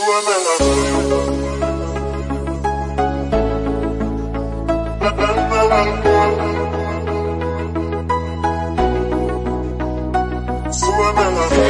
perdido todo, has dejado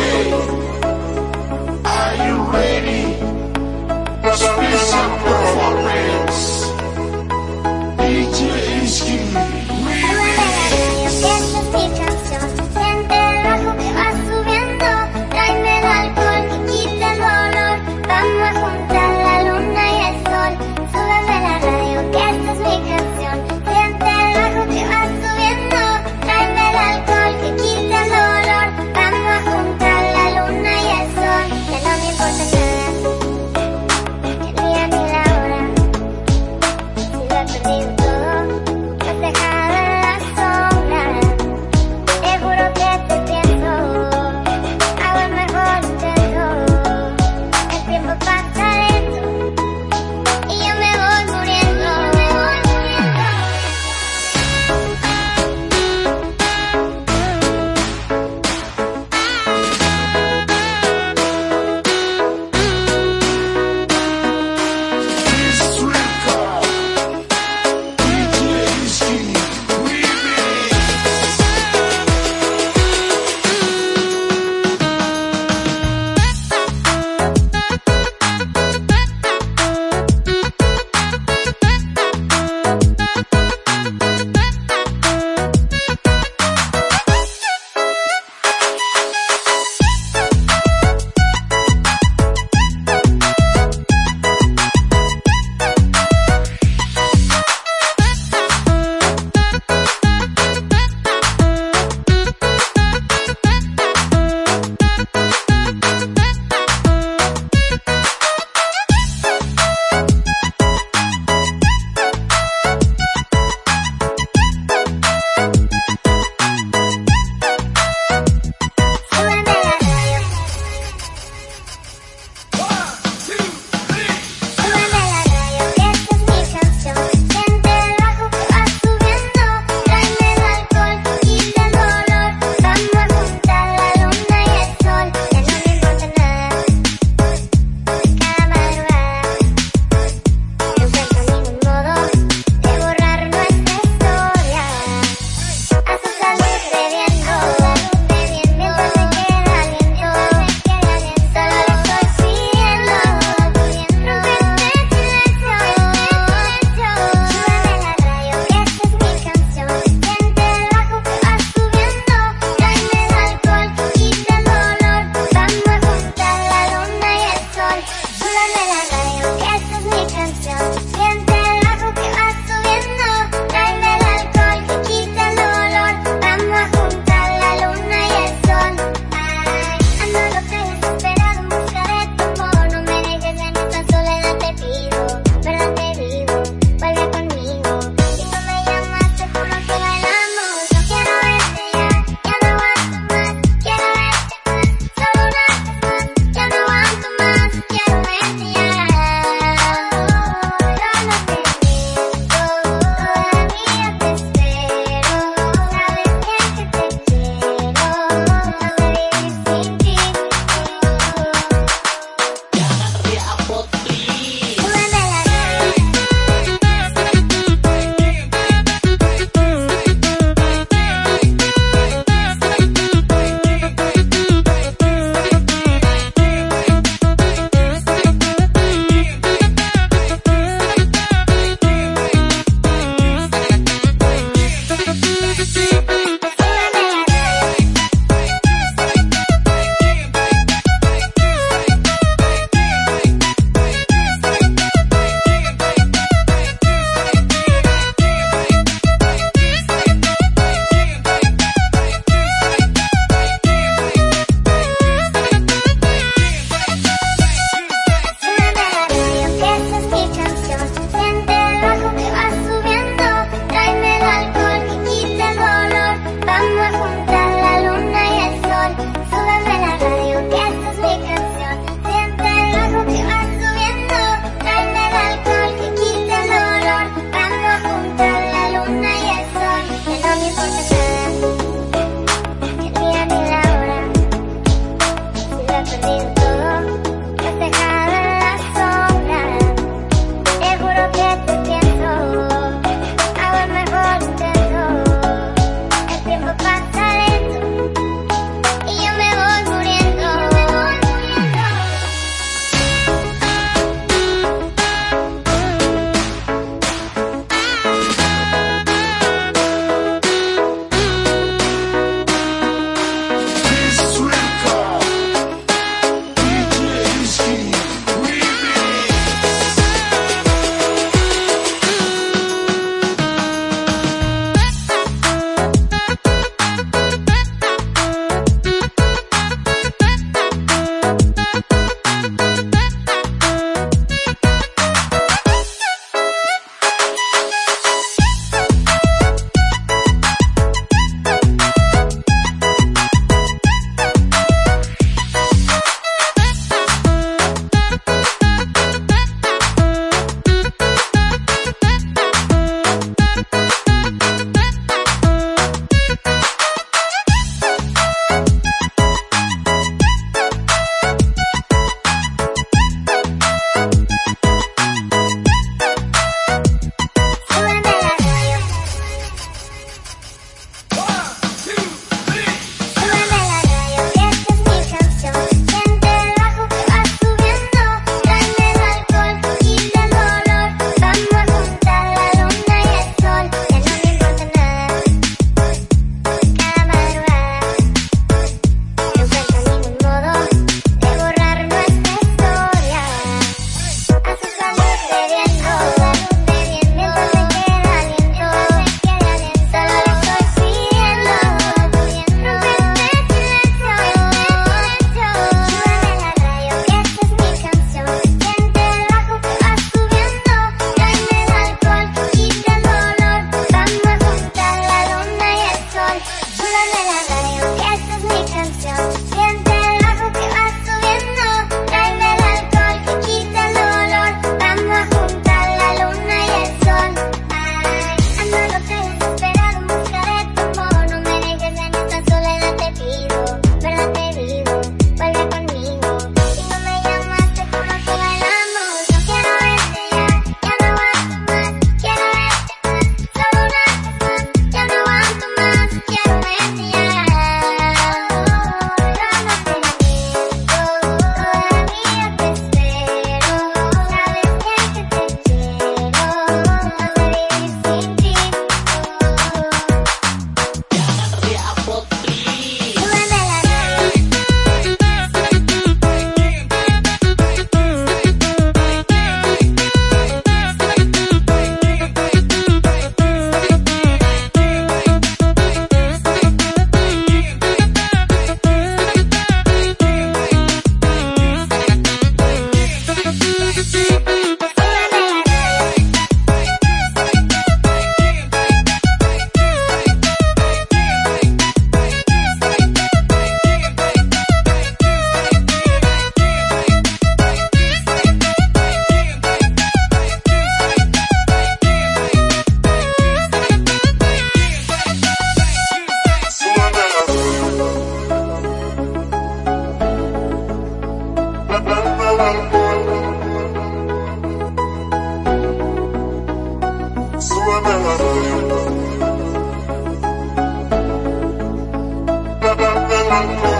Música Thank you.